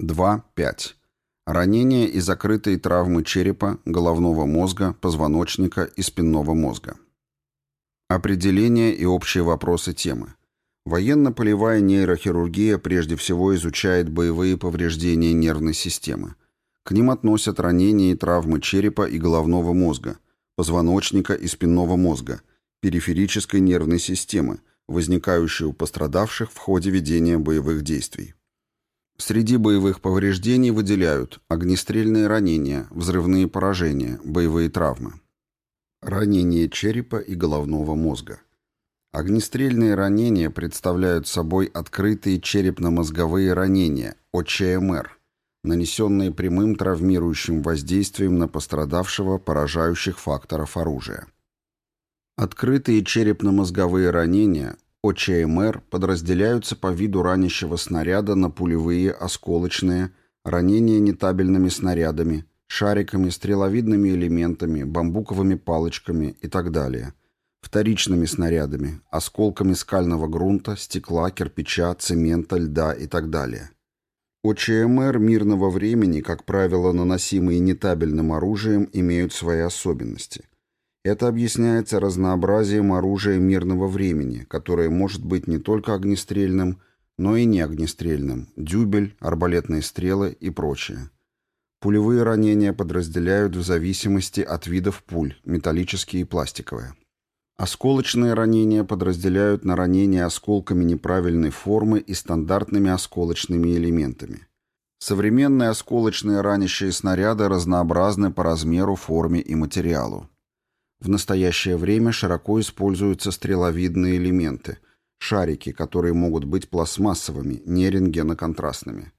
2.5. Ранения и закрытые травмы черепа, головного мозга, позвоночника и спинного мозга. Определение и общие вопросы темы. Военно-полевая нейрохирургия прежде всего изучает боевые повреждения нервной системы. К ним относят ранения и травмы черепа и головного мозга, позвоночника и спинного мозга, периферической нервной системы, возникающие у пострадавших в ходе ведения боевых действий. Среди боевых повреждений выделяют огнестрельные ранения, взрывные поражения, боевые травмы. Ранения черепа и головного мозга. Огнестрельные ранения представляют собой открытые черепно-мозговые ранения, ОЧМР, нанесенные прямым травмирующим воздействием на пострадавшего поражающих факторов оружия. Открытые черепно-мозговые ранения, ОЧМР подразделяются по виду ранящего снаряда на пулевые, осколочные, ранения нетабельными снарядами, шариками, стреловидными элементами, бамбуковыми палочками и так далее, вторичными снарядами, осколками скального грунта, стекла, кирпича, цемента, льда и так далее. ОЧМР мирного времени, как правило, наносимые нетабельным оружием, имеют свои особенности. Это объясняется разнообразием оружия мирного времени, которое может быть не только огнестрельным, но и неогнестрельным, дюбель, арбалетные стрелы и прочее. Пулевые ранения подразделяют в зависимости от видов пуль, металлические и пластиковые. Осколочные ранения подразделяют на ранения осколками неправильной формы и стандартными осколочными элементами. Современные осколочные ранящие снаряды разнообразны по размеру, форме и материалу. В настоящее время широко используются стреловидные элементы, шарики, которые могут быть пластмассовыми, не рентгеноконтрастными.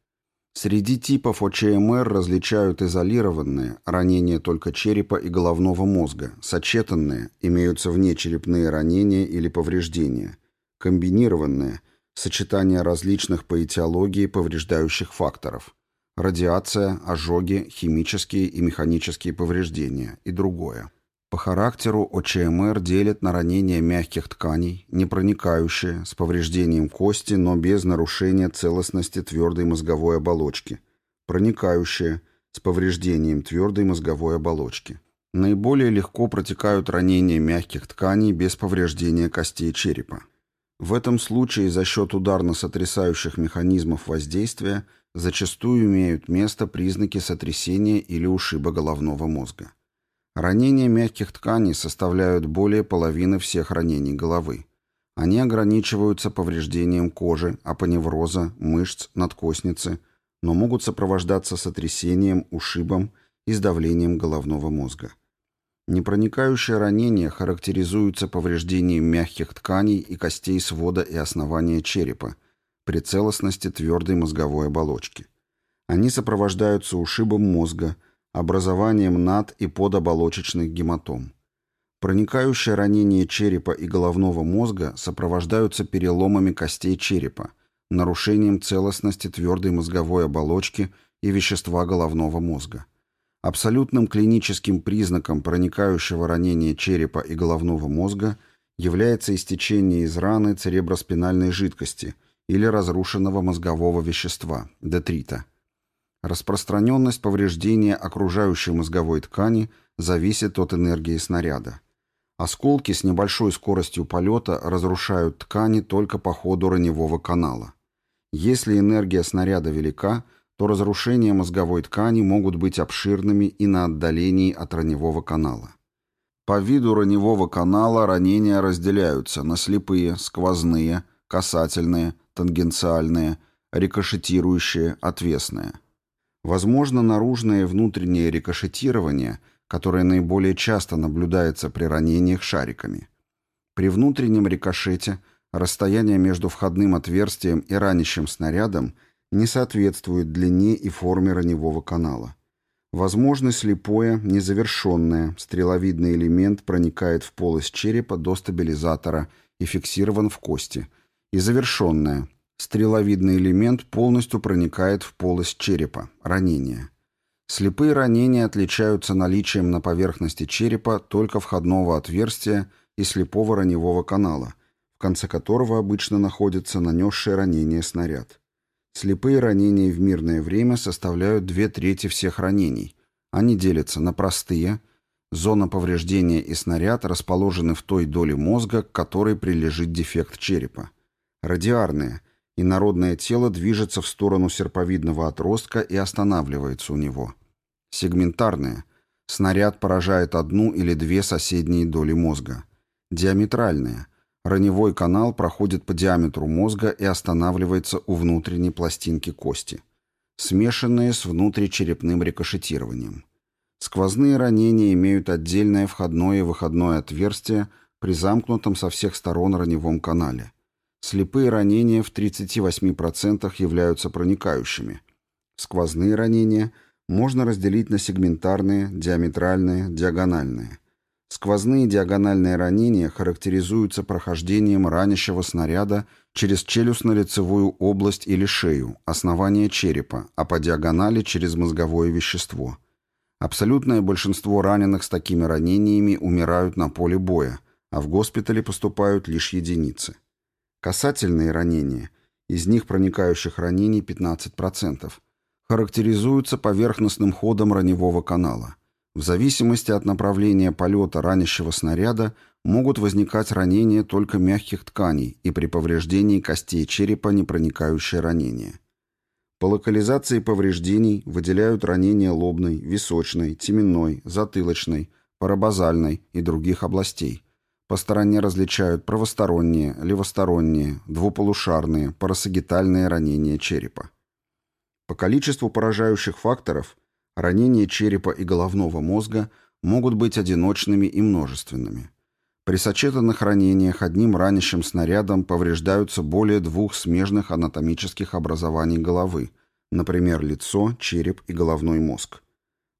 Среди типов ОЧМР различают изолированные, ранения только черепа и головного мозга, сочетанные, имеются внечерепные ранения или повреждения, комбинированные, сочетание различных по этиологии повреждающих факторов, радиация, ожоги, химические и механические повреждения и другое. По характеру ОЧМР делят на ранения мягких тканей, непроникающие, с повреждением кости, но без нарушения целостности твердой мозговой оболочки, проникающие, с повреждением твердой мозговой оболочки. Наиболее легко протекают ранения мягких тканей без повреждения костей черепа. В этом случае за счет ударно-сотрясающих механизмов воздействия зачастую имеют место признаки сотрясения или ушиба головного мозга. Ранения мягких тканей составляют более половины всех ранений головы. Они ограничиваются повреждением кожи, апоневроза, мышц, надкостницы, но могут сопровождаться сотрясением, ушибом и сдавлением головного мозга. Непроникающие ранения характеризуются повреждением мягких тканей и костей свода и основания черепа при целостности твердой мозговой оболочки. Они сопровождаются ушибом мозга, образованием над- и подоболочечных гематом. Проникающие ранения черепа и головного мозга сопровождаются переломами костей черепа, нарушением целостности твердой мозговой оболочки и вещества головного мозга. Абсолютным клиническим признаком проникающего ранения черепа и головного мозга является истечение из раны цереброспинальной жидкости или разрушенного мозгового вещества, детрита. Распространенность повреждения окружающей мозговой ткани зависит от энергии снаряда. Осколки с небольшой скоростью полета разрушают ткани только по ходу раневого канала. Если энергия снаряда велика, то разрушения мозговой ткани могут быть обширными и на отдалении от раневого канала. По виду раневого канала ранения разделяются на слепые, сквозные, касательные, тангенциальные, рикошетирующие, отвесные. Возможно, наружное и внутреннее рикошетирование, которое наиболее часто наблюдается при ранениях шариками. При внутреннем рикошете расстояние между входным отверстием и ранящим снарядом не соответствует длине и форме раневого канала. Возможно, слепое, незавершенное, стреловидный элемент проникает в полость черепа до стабилизатора и фиксирован в кости, и завершенное – Стреловидный элемент полностью проникает в полость черепа, ранение. Слепые ранения отличаются наличием на поверхности черепа только входного отверстия и слепого раневого канала, в конце которого обычно находится нанесший ранение снаряд. Слепые ранения в мирное время составляют две трети всех ранений. Они делятся на простые – Зона повреждения и снаряд расположены в той доле мозга, к которой прилежит дефект черепа. Радиарные. Инородное тело движется в сторону серповидного отростка и останавливается у него. Сегментарные. Снаряд поражает одну или две соседние доли мозга. Диаметральные. Раневой канал проходит по диаметру мозга и останавливается у внутренней пластинки кости. Смешанные с внутричерепным рикошетированием. Сквозные ранения имеют отдельное входное и выходное отверстие при замкнутом со всех сторон раневом канале. Слепые ранения в 38% являются проникающими. Сквозные ранения можно разделить на сегментарные, диаметральные, диагональные. Сквозные диагональные ранения характеризуются прохождением ранящего снаряда через челюстно-лицевую область или шею, основание черепа, а по диагонали через мозговое вещество – Абсолютное большинство раненых с такими ранениями умирают на поле боя, а в госпитале поступают лишь единицы. Касательные ранения, из них проникающих ранений 15%, характеризуются поверхностным ходом раневого канала. В зависимости от направления полета ранящего снаряда могут возникать ранения только мягких тканей и при повреждении костей черепа непроникающее ранение. По локализации повреждений выделяют ранения лобной, височной, теменной, затылочной, парабазальной и других областей. По стороне различают правосторонние, левосторонние, двуполушарные, парасагитальные ранения черепа. По количеству поражающих факторов ранения черепа и головного мозга могут быть одиночными и множественными. При сочетанных ранениях одним ранящим снарядом повреждаются более двух смежных анатомических образований головы, например, лицо, череп и головной мозг.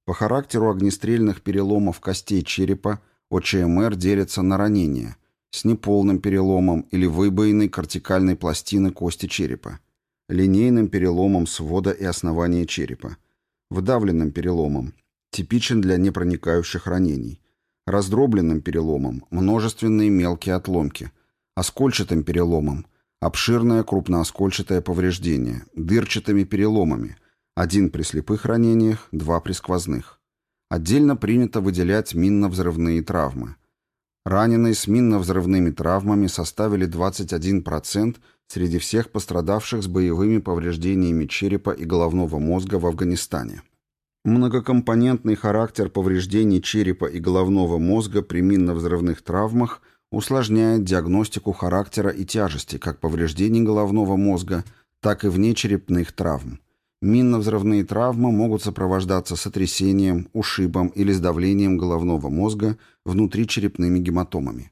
По характеру огнестрельных переломов костей черепа ОЧМР делятся на ранения с неполным переломом или выбоиной кортикальной пластины кости черепа, линейным переломом свода и основания черепа, вдавленным переломом, типичен для непроникающих ранений, раздробленным переломом, множественные мелкие отломки, оскольчатым переломом, обширное крупнооскольчатое повреждение, дырчатыми переломами, один при слепых ранениях, два при сквозных. Отдельно принято выделять минно-взрывные травмы. Раненые с минно-взрывными травмами составили 21% среди всех пострадавших с боевыми повреждениями черепа и головного мозга в Афганистане. Многокомпонентный характер повреждений черепа и головного мозга при минно-взрывных травмах усложняет диагностику характера и тяжести как повреждений головного мозга, так и внечерепных травм. Минно-взрывные травмы могут сопровождаться сотрясением, ушибом или сдавлением головного мозга внутричерепными гематомами.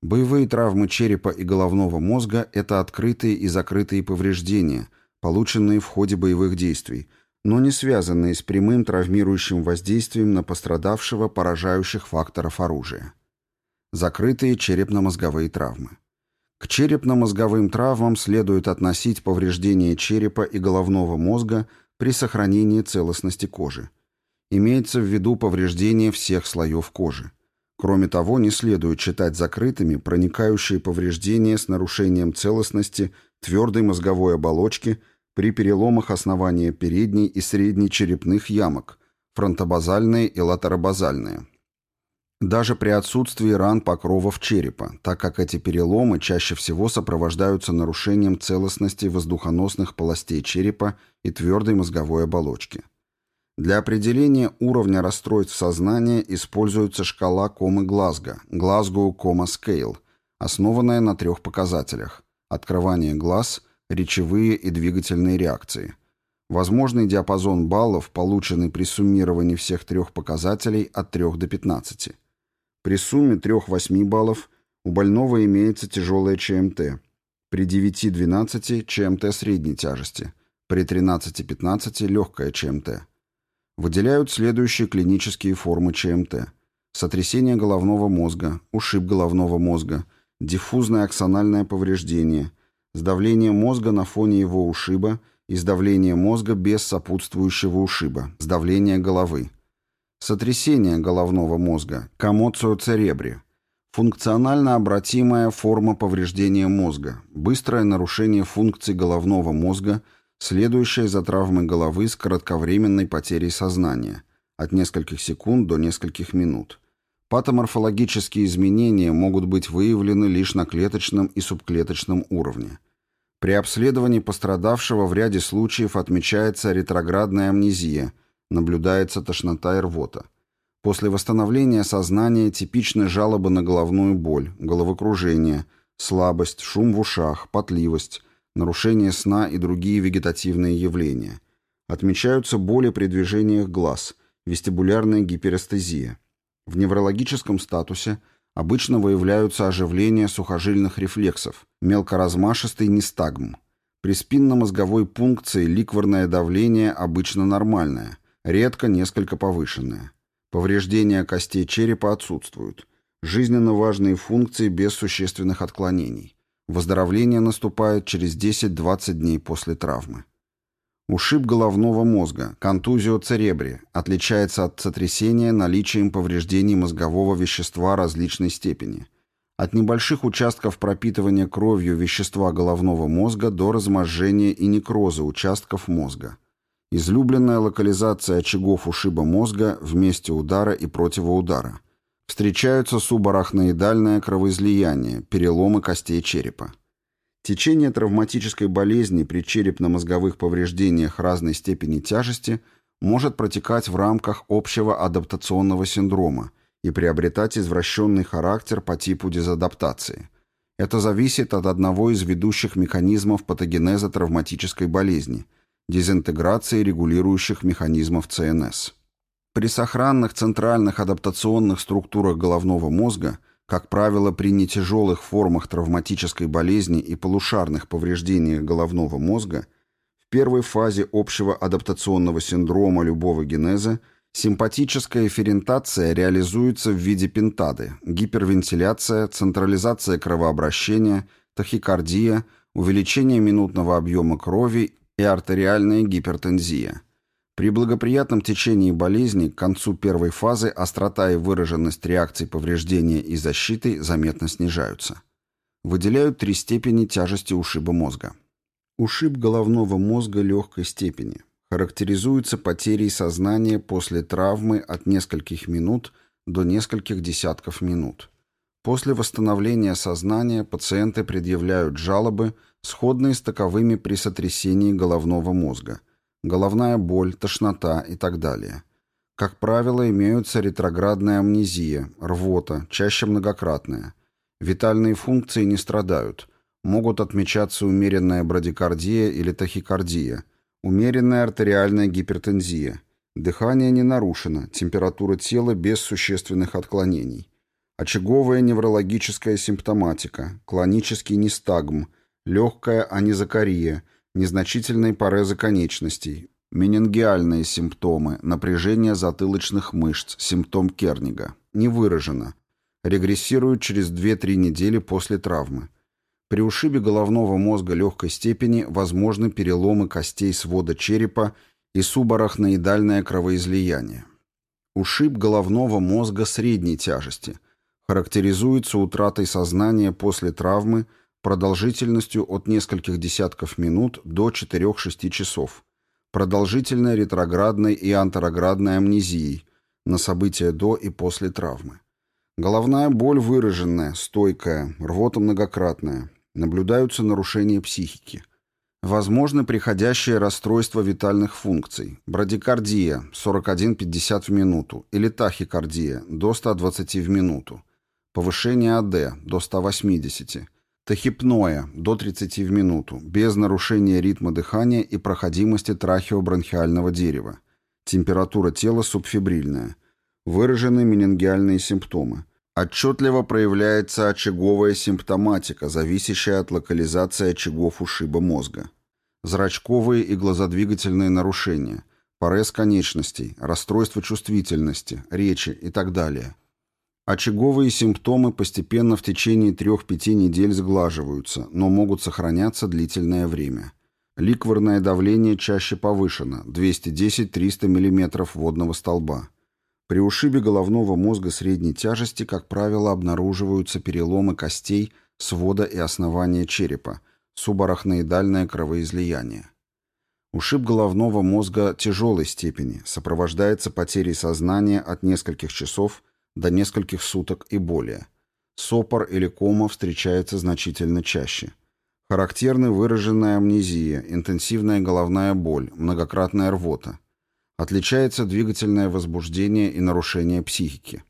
Боевые травмы черепа и головного мозга – это открытые и закрытые повреждения, полученные в ходе боевых действий – но не связанные с прямым травмирующим воздействием на пострадавшего поражающих факторов оружия. Закрытые черепно-мозговые травмы. К черепно-мозговым травмам следует относить повреждение черепа и головного мозга при сохранении целостности кожи. Имеется в виду повреждение всех слоев кожи. Кроме того, не следует считать закрытыми проникающие повреждения с нарушением целостности твердой мозговой оболочки – при переломах основания передней и средней черепных ямок, фронтобазальные и латеробазальные. Даже при отсутствии ран покровов черепа, так как эти переломы чаще всего сопровождаются нарушением целостности воздухоносных полостей черепа и твердой мозговой оболочки. Для определения уровня расстройств сознания используется шкала комы Глазго, Glasgow Coma Scale, основанная на трех показателях – открывание глаз, речевые и двигательные реакции. Возможный диапазон баллов, полученный при суммировании всех трех показателей от 3 до 15. При сумме 3-8 баллов у больного имеется тяжелая ЧМТ. При 9-12 ЧМТ средней тяжести. При 13-15 легкая ЧМТ. Выделяют следующие клинические формы ЧМТ. Сотрясение головного мозга, ушиб головного мозга, диффузное аксональное повреждение – сдавление мозга на фоне его ушиба и сдавление мозга без сопутствующего ушиба, сдавление головы. Сотрясение головного мозга, комоцио церебри, функционально обратимая форма повреждения мозга, быстрое нарушение функций головного мозга следующая за травмой головы с кратковременной потерей сознания, от нескольких секунд до нескольких минут. Патоморфологические изменения могут быть выявлены лишь на клеточном и субклеточном уровне. При обследовании пострадавшего в ряде случаев отмечается ретроградная амнезия, наблюдается тошнота и рвота. После восстановления сознания типичны жалобы на головную боль, головокружение, слабость, шум в ушах, потливость, нарушение сна и другие вегетативные явления. Отмечаются боли при движениях глаз, вестибулярная гиперестезия. В неврологическом статусе обычно выявляются оживления сухожильных рефлексов, мелкоразмашистый нистагм. При спинномозговой пункции ликворное давление обычно нормальное, редко несколько повышенное. Повреждения костей черепа отсутствуют. Жизненно важные функции без существенных отклонений. Выздоровление наступает через 10-20 дней после травмы. Ушиб головного мозга, контузио церебри, отличается от сотрясения наличием повреждений мозгового вещества различной степени. От небольших участков пропитывания кровью вещества головного мозга до разможжения и некроза участков мозга. Излюбленная локализация очагов ушиба мозга в месте удара и противоудара. Встречаются субарахноидальное кровоизлияние, переломы костей черепа. Течение травматической болезни при черепно-мозговых повреждениях разной степени тяжести может протекать в рамках общего адаптационного синдрома и приобретать извращенный характер по типу дезадаптации. Это зависит от одного из ведущих механизмов патогенеза травматической болезни – дезинтеграции регулирующих механизмов ЦНС. При сохранных центральных адаптационных структурах головного мозга, как правило, при нетяжелых формах травматической болезни и полушарных повреждениях головного мозга, в первой фазе общего адаптационного синдрома любого генеза симпатическая эферентация реализуется в виде пентады, гипервентиляция, централизация кровообращения, тахикардия, увеличение минутного объема крови и артериальная гипертензия. При благоприятном течении болезни к концу первой фазы острота и выраженность реакций повреждения и защиты заметно снижаются. Выделяют три степени тяжести ушиба мозга. Ушиб головного мозга легкой степени. Характеризуется потерей сознания после травмы от нескольких минут до нескольких десятков минут. После восстановления сознания пациенты предъявляют жалобы, сходные с таковыми при сотрясении головного мозга. Головная боль, тошнота и так далее. Как правило, имеются ретроградная амнезия, рвота, чаще многократная. Витальные функции не страдают. Могут отмечаться умеренная брадикардия или тахикардия, умеренная артериальная гипертензия. Дыхание не нарушено, температура тела без существенных отклонений. Очаговая неврологическая симптоматика, клонический нистагм, легкая анизокария, незначительные порезы конечностей, менингиальные симптомы, напряжение затылочных мышц, симптом Кернига. Не выражено. Регрессирует через 2-3 недели после травмы. При ушибе головного мозга легкой степени возможны переломы костей свода черепа и субарахноидальное кровоизлияние. Ушиб головного мозга средней тяжести – характеризуется утратой сознания после травмы продолжительностью от нескольких десятков минут до 4-6 часов, продолжительной ретроградной и антероградной амнезией на события до и после травмы. Головная боль выраженная, стойкая, рвота многократная. Наблюдаются нарушения психики. Возможны приходящие расстройства витальных функций, брадикардия 41-50 в минуту или тахикардия до 120 в минуту, Повышение АД до 180. Тахипноя до 30 в минуту, без нарушения ритма дыхания и проходимости трахеобронхиального дерева. Температура тела субфибрильная. Выражены менингиальные симптомы. Отчетливо проявляется очаговая симптоматика, зависящая от локализации очагов ушиба мозга. Зрачковые и глазодвигательные нарушения, порез конечностей, расстройство чувствительности, речи и так далее – Очаговые симптомы постепенно в течение 3-5 недель сглаживаются, но могут сохраняться длительное время. Ликворное давление чаще повышено – 210-300 мм водного столба. При ушибе головного мозга средней тяжести, как правило, обнаруживаются переломы костей, свода и основания черепа, субарахноидальное кровоизлияние. Ушиб головного мозга тяжелой степени сопровождается потерей сознания от нескольких часов до нескольких суток и более. Сопор или кома встречается значительно чаще. Характерны выраженная амнезия, интенсивная головная боль, многократная рвота. Отличается двигательное возбуждение и нарушение психики.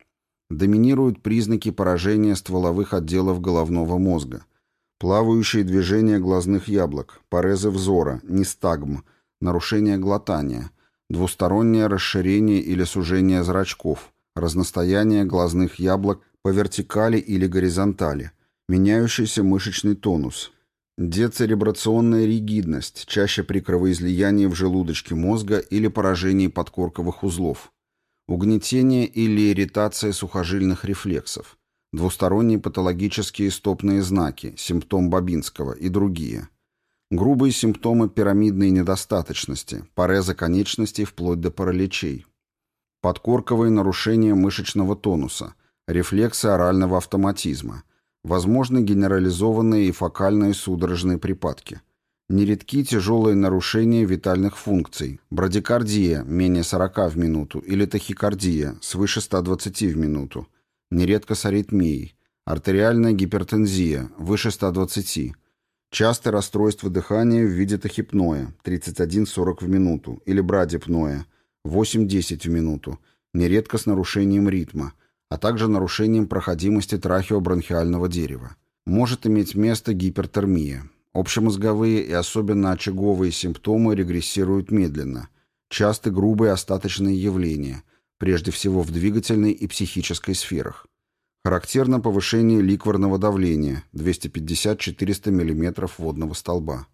Доминируют признаки поражения стволовых отделов головного мозга. Плавающие движения глазных яблок, парезы взора, нистагм, нарушение глотания, двустороннее расширение или сужение зрачков, разностояние глазных яблок по вертикали или горизонтали, меняющийся мышечный тонус, децеребрационная ригидность, чаще при кровоизлиянии в желудочке мозга или поражении подкорковых узлов, угнетение или ирритация сухожильных рефлексов, двусторонние патологические стопные знаки, симптом Бабинского и другие. Грубые симптомы пирамидной недостаточности, пареза конечностей вплоть до параличей. Подкорковые нарушения мышечного тонуса, рефлексы орального автоматизма, возможны генерализованные и фокальные судорожные припадки. Нередки тяжелые нарушения витальных функций, брадикардия менее 40 в минуту или тахикардия свыше 120 в минуту, нередко с аритмией, артериальная гипертензия выше 120, частые расстройства дыхания в виде тахипноя 31-40 в минуту или брадипноя 8-10 в минуту, нередко с нарушением ритма, а также нарушением проходимости трахеобронхиального дерева. Может иметь место гипертермия. Общемозговые и особенно очаговые симптомы регрессируют медленно. Часто грубые остаточные явления, прежде всего в двигательной и психической сферах. Характерно повышение ликворного давления 250-400 мм водного столба.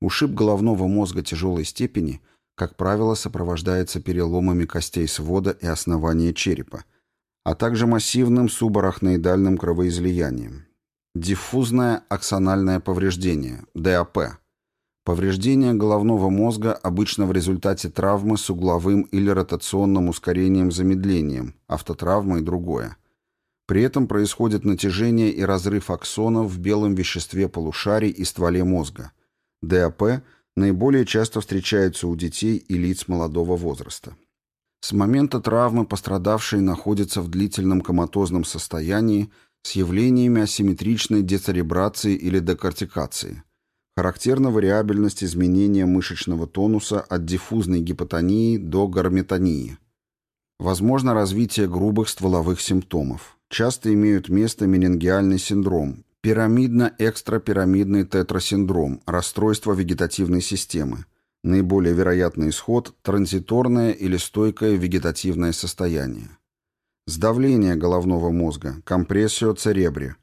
Ушиб головного мозга тяжелой степени, как правило, сопровождается переломами костей свода и основания черепа, а также массивным субарахноидальным кровоизлиянием. Диффузное аксональное повреждение, ДАП. Повреждение головного мозга обычно в результате травмы с угловым или ротационным ускорением-замедлением, автотравма и другое. При этом происходит натяжение и разрыв аксонов в белом веществе полушарий и стволе мозга. ДАП наиболее часто встречается у детей и лиц молодого возраста. С момента травмы пострадавший находится в длительном коматозном состоянии с явлениями асимметричной децеребрации или декортикации. Характерна вариабельность изменения мышечного тонуса от диффузной гипотонии до гарметонии. Возможно развитие грубых стволовых симптомов. Часто имеют место менингиальный синдром, пирамидно-экстрапирамидный тетрасиндром, расстройство вегетативной системы. Наиболее вероятный исход – транзиторное или стойкое вегетативное состояние. Сдавление головного мозга, компрессио церебри.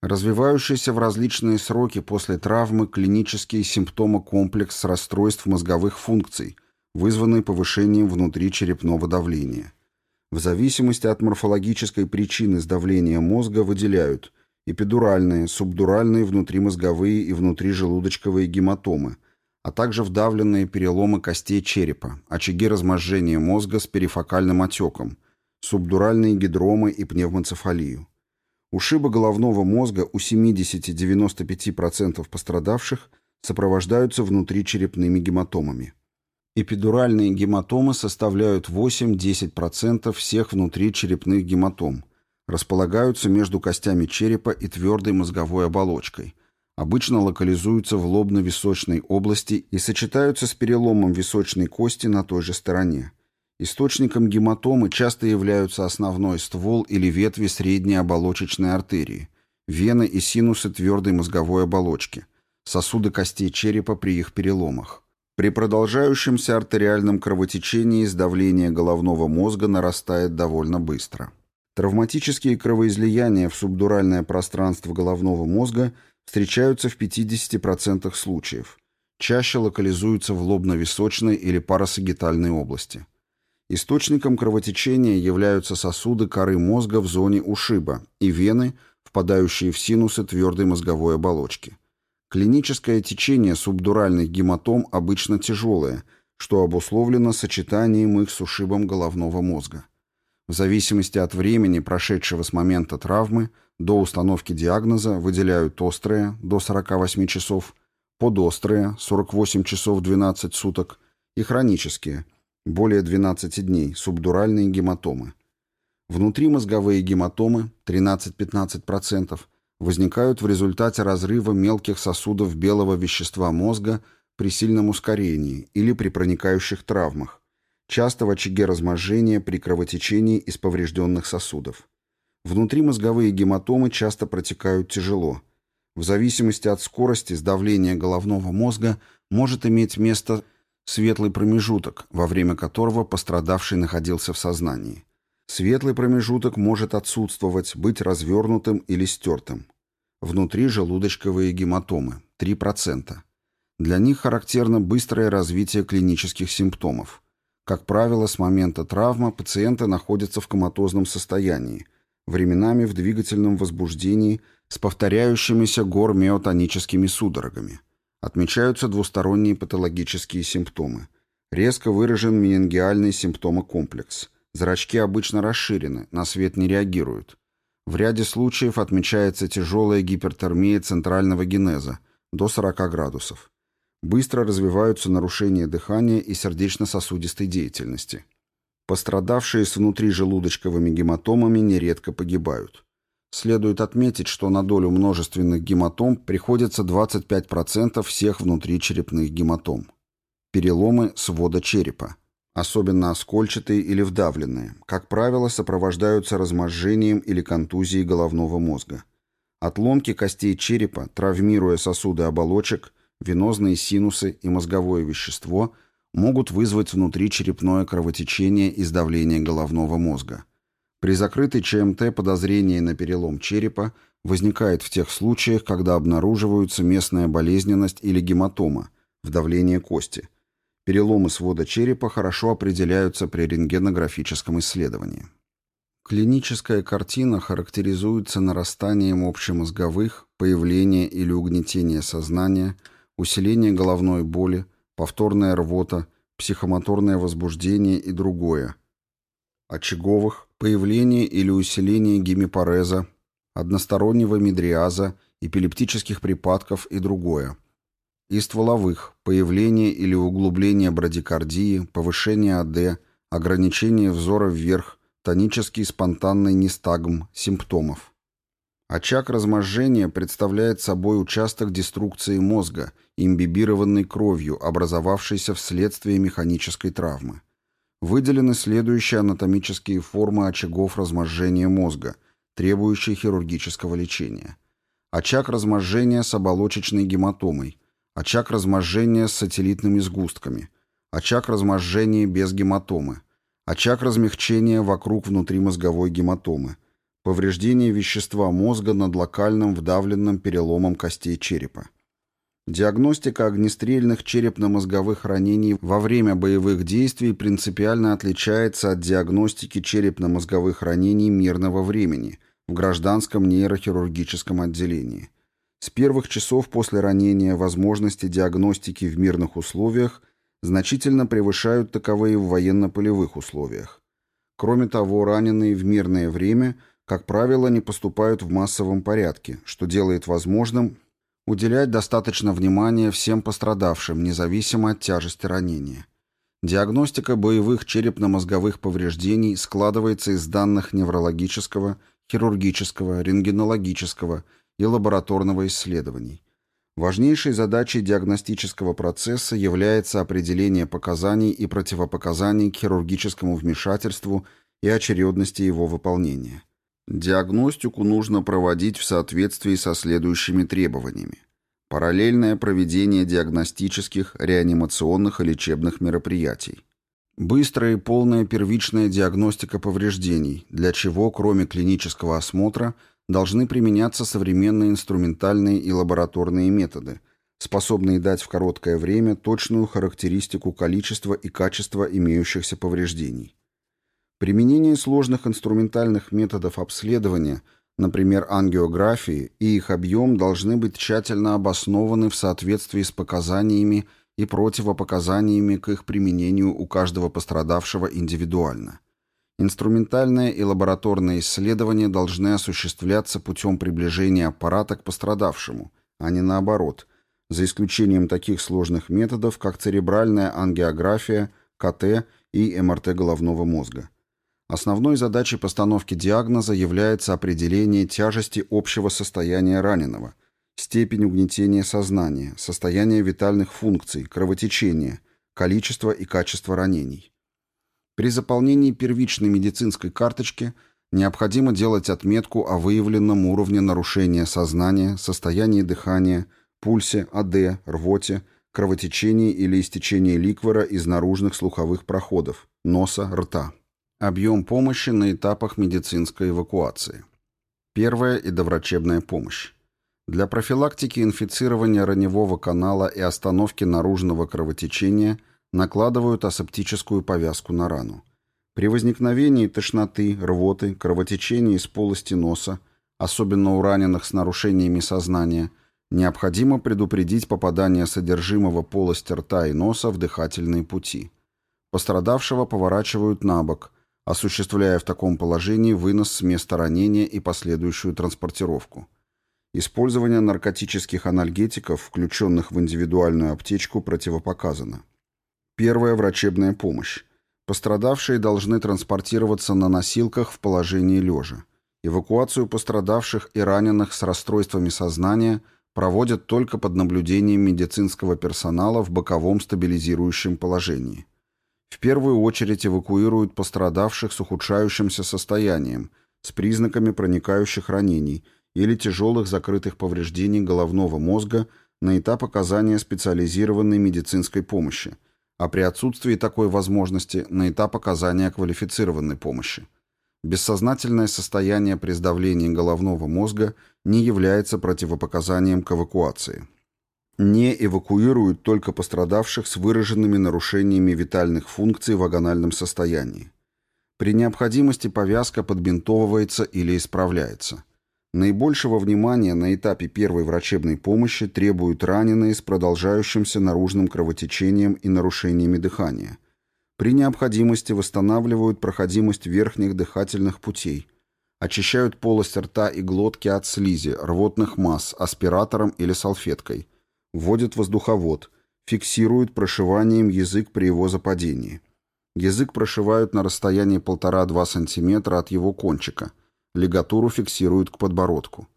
Развивающийся в различные сроки после травмы клинический симптомокомплекс расстройств мозговых функций, вызванный повышением внутричерепного давления. В зависимости от морфологической причины сдавления мозга выделяют эпидуральные, субдуральные внутримозговые и внутрижелудочковые гематомы, а также вдавленные переломы костей черепа, очаги разможжения мозга с перифокальным отеком – субдуральные гидромы и пневмоцефалию. Ушибы головного мозга у 70-95% пострадавших сопровождаются внутричерепными гематомами. Эпидуральные гематомы составляют 8-10% всех внутричерепных гематом, располагаются между костями черепа и твердой мозговой оболочкой, обычно локализуются в лобно-височной области и сочетаются с переломом височной кости на той же стороне. Источником гематомы часто являются основной ствол или ветви средней оболочечной артерии, вены и синусы твердой мозговой оболочки, сосуды костей черепа при их переломах. При продолжающемся артериальном кровотечении сдавление головного мозга нарастает довольно быстро. Травматические кровоизлияния в субдуральное пространство головного мозга встречаются в 50% случаев. Чаще локализуются в лобно-височной или парасагитальной области. Источником кровотечения являются сосуды коры мозга в зоне ушиба и вены, впадающие в синусы твердой мозговой оболочки. Клиническое течение субдуральных гематом обычно тяжелое, что обусловлено сочетанием их с ушибом головного мозга. В зависимости от времени, прошедшего с момента травмы, до установки диагноза выделяют острые, до 48 часов, подострые 48 часов 12 суток и хронические более 12 дней субдуральные гематомы. Внутримозговые гематомы 13-15% возникают в результате разрыва мелких сосудов белого вещества мозга при сильном ускорении или при проникающих травмах, часто в очаге разможжения при кровотечении из поврежденных сосудов. Внутримозговые гематомы часто протекают тяжело. В зависимости от скорости сдавления головного мозга может иметь место светлый промежуток, во время которого пострадавший находился в сознании. Светлый промежуток может отсутствовать, быть развернутым или стертым. Внутри желудочковые гематомы – 3%. Для них характерно быстрое развитие клинических симптомов. Как правило, с момента травмы пациенты находятся в коматозном состоянии, временами в двигательном возбуждении с повторяющимися гормеотоническими судорогами. Отмечаются двусторонние патологические симптомы. Резко выражен менингиальный симптомокомплекс. Зрачки обычно расширены, на свет не реагируют. В ряде случаев отмечается тяжелая гипертермия центрального генеза до 40 градусов. Быстро развиваются нарушения дыхания и сердечно-сосудистой деятельности. Пострадавшие с внутрижелудочковыми гематомами нередко погибают. Следует отметить, что на долю множественных гематом приходится 25% всех внутричерепных гематом. Переломы свода черепа, особенно оскольчатые или вдавленные, как правило, сопровождаются разможжением или контузией головного мозга. Отломки костей черепа, травмируя сосуды оболочек, венозные синусы и мозговое вещество могут вызвать внутричерепное кровотечение и сдавление головного мозга. При закрытой ЧМТ подозрение на перелом черепа возникает в тех случаях, когда обнаруживаются местная болезненность или гематома, вдавление кости. Переломы свода черепа хорошо определяются при рентгенографическом исследовании. Клиническая картина характеризуется нарастанием общемозговых, появления или угнетения сознания – усиление головной боли, повторная рвота, психомоторное возбуждение и другое. Очаговых, появление или усиление гемипареза, одностороннего медриаза, эпилептических припадков и другое. И стволовых, появление или углубление брадикардии, повышение АД, ограничение взора вверх, тонический спонтанный нестагм, симптомов. Очаг разможжения представляет собой участок деструкции мозга, имбибированный кровью, образовавшейся вследствие механической травмы. Выделены следующие анатомические формы очагов разможжения мозга, требующие хирургического лечения. Очаг разможжения с оболочечной гематомой, очаг разможжения с сателлитными сгустками, очаг разможжения без гематомы, очаг размягчения вокруг внутримозговой гематомы – Повреждение вещества мозга над локальным вдавленным переломом костей черепа. Диагностика огнестрельных черепно-мозговых ранений во время боевых действий принципиально отличается от диагностики черепно-мозговых ранений мирного времени в гражданском нейрохирургическом отделении. С первых часов после ранения возможности диагностики в мирных условиях значительно превышают таковые в военно-полевых условиях. Кроме того, раненые в мирное время – как правило, не поступают в массовом порядке, что делает возможным уделять достаточно внимания всем пострадавшим, независимо от тяжести ранения. Диагностика боевых черепно-мозговых повреждений складывается из данных неврологического, хирургического, рентгенологического и лабораторного исследований. Важнейшей задачей диагностического процесса является определение показаний и противопоказаний к хирургическому вмешательству и очередности его выполнения. Диагностику нужно проводить в соответствии со следующими требованиями. Параллельное проведение диагностических, реанимационных и лечебных мероприятий. Быстрая и полная первичная диагностика повреждений, для чего, кроме клинического осмотра, должны применяться современные инструментальные и лабораторные методы, способные дать в короткое время точную характеристику количества и качества имеющихся повреждений. Применение сложных инструментальных методов обследования, например, ангиографии, и их объем должны быть тщательно обоснованы в соответствии с показаниями и противопоказаниями к их применению у каждого пострадавшего индивидуально. Инструментальное и лабораторное исследования должны осуществляться путем приближения аппарата к пострадавшему, а не наоборот, за исключением таких сложных методов, как церебральная ангиография, КТ и МРТ головного мозга. Основной задачей постановки диагноза является определение тяжести общего состояния раненого, степень угнетения сознания, состояние витальных функций, кровотечения, количество и качество ранений. При заполнении первичной медицинской карточки необходимо делать отметку о выявленном уровне нарушения сознания, состоянии дыхания, пульсе, АД, рвоте, кровотечении или истечении ликвора из наружных слуховых проходов, носа, рта. Объем помощи на этапах медицинской эвакуации. Первая и доврачебная помощь. Для профилактики инфицирования раневого канала и остановки наружного кровотечения накладывают асептическую повязку на рану. При возникновении тошноты, рвоты, кровотечения из полости носа, особенно у раненых с нарушениями сознания, необходимо предупредить попадание содержимого полости рта и носа в дыхательные пути. Пострадавшего поворачивают на бок, осуществляя в таком положении вынос с места ранения и последующую транспортировку. Использование наркотических анальгетиков, включенных в индивидуальную аптечку, противопоказано. Первая врачебная помощь. Пострадавшие должны транспортироваться на носилках в положении лежа. Эвакуацию пострадавших и раненых с расстройствами сознания проводят только под наблюдением медицинского персонала в боковом стабилизирующем положении. В первую очередь эвакуируют пострадавших с ухудшающимся состоянием, с признаками проникающих ранений – или тяжелых закрытых повреждений головного мозга на этап оказания специализированной медицинской помощи, а при отсутствии такой возможности на этап оказания квалифицированной помощи. Бессознательное состояние при сдавлении головного мозга не является противопоказанием к эвакуации. Не эвакуируют только пострадавших с выраженными нарушениями витальных функций в агональном состоянии. При необходимости повязка подбинтовывается или исправляется. Наибольшего внимания на этапе первой врачебной помощи требуют раненые с продолжающимся наружным кровотечением и нарушениями дыхания. При необходимости восстанавливают проходимость верхних дыхательных путей, очищают полость рта и глотки от слизи, рвотных масс аспиратором или салфеткой, вводят воздуховод, фиксируют прошиванием язык при его западении. Язык прошивают на расстоянии 1,5-2 см от его кончика – лигатуру фиксируют к подбородку.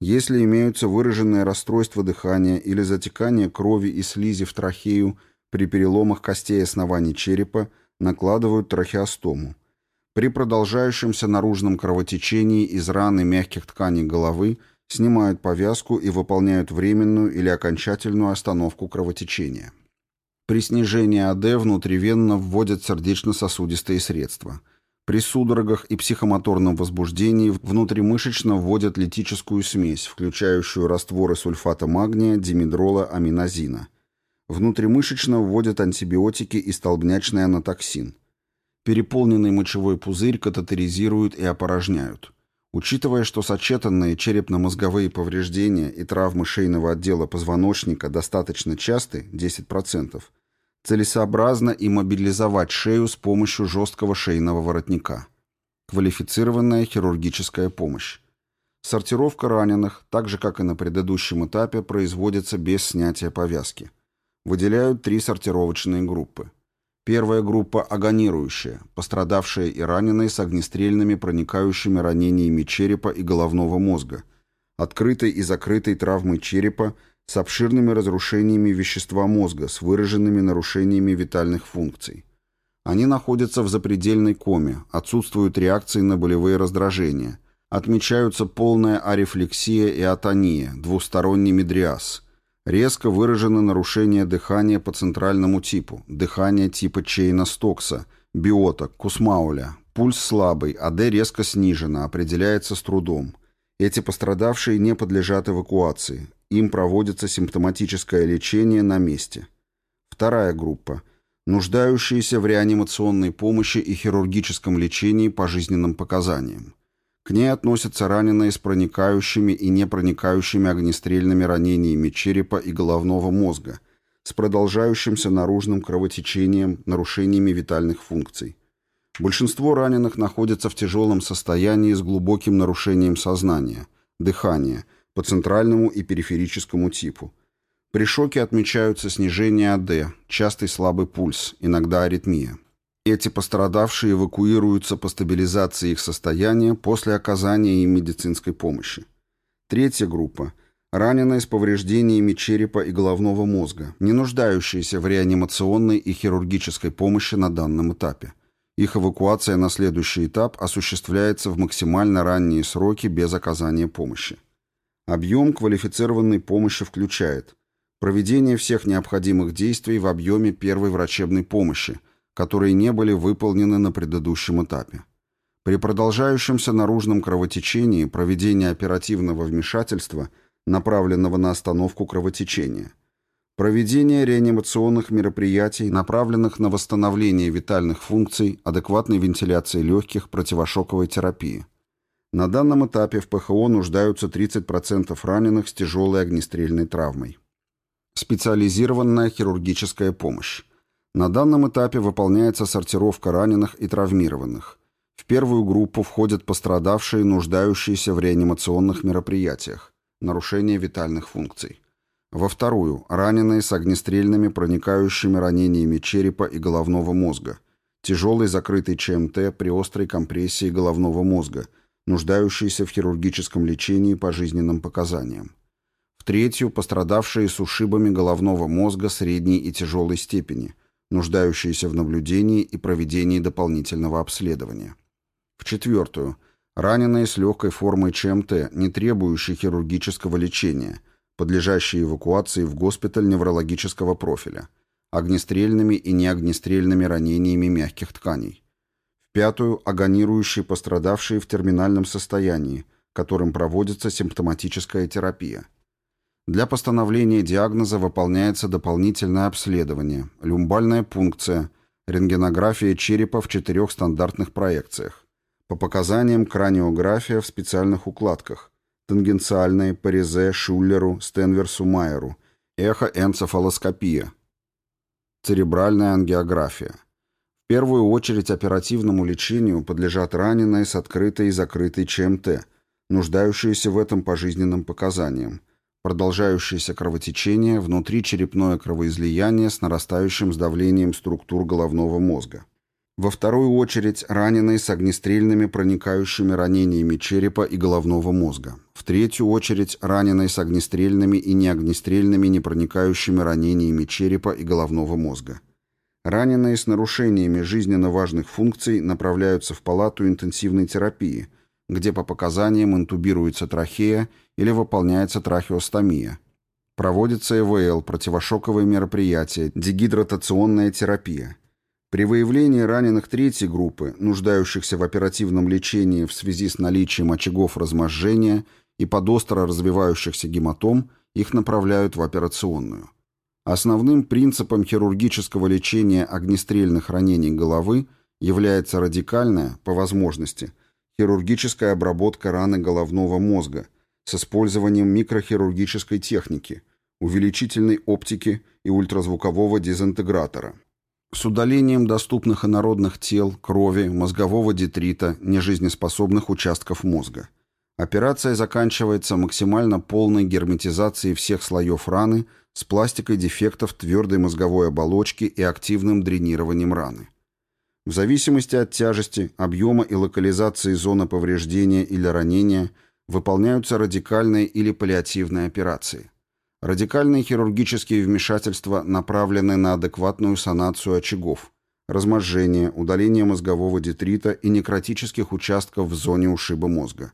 Если имеются выраженные расстройства дыхания или затекание крови и слизи в трахею при переломах костей оснований черепа, накладывают трахеостому. При продолжающемся наружном кровотечении из раны мягких тканей головы снимают повязку и выполняют временную или окончательную остановку кровотечения. При снижении АД внутривенно вводят сердечно-сосудистые средства – при судорогах и психомоторном возбуждении внутримышечно вводят литическую смесь, включающую растворы сульфата магния, димедрола, аминозина. Внутримышечно вводят антибиотики и столбнячный анатоксин. Переполненный мочевой пузырь катетеризируют и опорожняют. Учитывая, что сочетанные черепно-мозговые повреждения и травмы шейного отдела позвоночника достаточно часты, 10%, Целесообразно иммобилизовать шею с помощью жесткого шейного воротника. Квалифицированная хирургическая помощь. Сортировка раненых, так же как и на предыдущем этапе, производится без снятия повязки. Выделяют три сортировочные группы. Первая группа – агонирующая, пострадавшие и раненые с огнестрельными проникающими ранениями черепа и головного мозга, открытой и закрытой травмой черепа с обширными разрушениями вещества мозга с выраженными нарушениями витальных функций. Они находятся в запредельной коме, отсутствуют реакции на болевые раздражения, отмечаются полная арефлексия и атония, двусторонний мидриаз. Резко выражены нарушения дыхания по центральному типу, дыхание типа Чейна-Стокса, Биота, Куссмауля, пульс слабый, АД резко снижено, определяется с трудом. Эти пострадавшие не подлежат эвакуации. Им проводится симптоматическое лечение на месте. Вторая группа. Нуждающиеся в реанимационной помощи и хирургическом лечении по жизненным показаниям. К ней относятся раненые с проникающими и непроникающими огнестрельными ранениями черепа и головного мозга, с продолжающимся наружным кровотечением, нарушениями витальных функций. Большинство раненых находятся в тяжелом состоянии с глубоким нарушением сознания, дыхания – по центральному и периферическому типу. При шоке отмечаются снижение АД, частый слабый пульс, иногда аритмия. Эти пострадавшие эвакуируются по стабилизации их состояния после оказания им медицинской помощи. Третья группа – раненые с повреждениями черепа и головного мозга, не нуждающиеся в реанимационной и хирургической помощи на данном этапе. Их эвакуация на следующий этап осуществляется в максимально ранние сроки без оказания помощи. Объем квалифицированной помощи включает проведение всех необходимых действий в объеме первой врачебной помощи, которые не были выполнены на предыдущем этапе. При продолжающемся наружном кровотечении проведение оперативного вмешательства, направленного на остановку кровотечения – Проведение реанимационных мероприятий, направленных на восстановление витальных функций, адекватной вентиляции легких, противошоковой терапии. На данном этапе в ПХО нуждаются 30% раненых с тяжелой огнестрельной травмой. Специализированная хирургическая помощь. На данном этапе выполняется сортировка раненых и травмированных. В первую группу входят пострадавшие, нуждающиеся в реанимационных мероприятиях, нарушение витальных функций. Во вторую – раненые с огнестрельными проникающими ранениями черепа и головного мозга, тяжелый закрытый ЧМТ при острой компрессии головного мозга, нуждающиеся в хирургическом лечении по жизненным показаниям. В третью – пострадавшие с ушибами головного мозга средней и тяжелой степени, нуждающиеся в наблюдении и проведении дополнительного обследования. В четвертую – раненые с легкой формой ЧМТ, не требующие хирургического лечения – подлежащие эвакуации в госпиталь неврологического профиля, огнестрельными и неогнестрельными ранениями мягких тканей. В пятую – агонирующие пострадавшие в терминальном состоянии, которым проводится симптоматическая терапия. Для постановления диагноза выполняется дополнительное обследование, люмбальная пункция, рентгенография черепа в четырех стандартных проекциях. По показаниям краниография в специальных укладках, тангенциальные, Паризе, Шуллеру, Стенверсу, Майеру, эхоэнцефалоскопия, церебральная ангиография. В первую очередь оперативному лечению подлежат раненые с открытой и закрытой ЧМТ, нуждающиеся в этом по жизненным показаниям, продолжающееся кровотечение, внутричерепное кровоизлияние с нарастающим сдавлением структур головного мозга. Во вторую очередь раненые с огнестрельными проникающими ранениями черепа и головного мозга. В третью очередь раненые с огнестрельными и неогнестрельными непроникающими ранениями черепа и головного мозга. Раненые с нарушениями жизненно важных функций направляются в палату интенсивной терапии, где по показаниям интубируется трахея или выполняется трахеостомия. Проводится ЭВЛ, противошоковые мероприятия, дегидратационная терапия – при выявлении раненых третьей группы, нуждающихся в оперативном лечении в связи с наличием очагов разможжения и подостро развивающихся гематом, их направляют в операционную. Основным принципом хирургического лечения огнестрельных ранений головы является радикальная, по возможности, хирургическая обработка раны головного мозга с использованием микрохирургической техники, увеличительной оптики и ультразвукового дезинтегратора – с удалением доступных инородных тел, крови, мозгового детрита, нежизнеспособных участков мозга. Операция заканчивается максимально полной герметизацией всех слоев раны с пластикой дефектов твердой мозговой оболочки и активным дренированием раны. В зависимости от тяжести, объема и локализации зоны повреждения или ранения выполняются радикальные или паллиативные операции – Радикальные хирургические вмешательства направлены на адекватную санацию очагов, разможжение, удаление мозгового детрита и некротических участков в зоне ушиба мозга.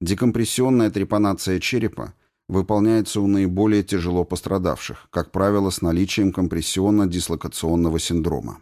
Декомпрессионная трепанация черепа выполняется у наиболее тяжело пострадавших, как правило, с наличием компрессионно-дислокационного синдрома.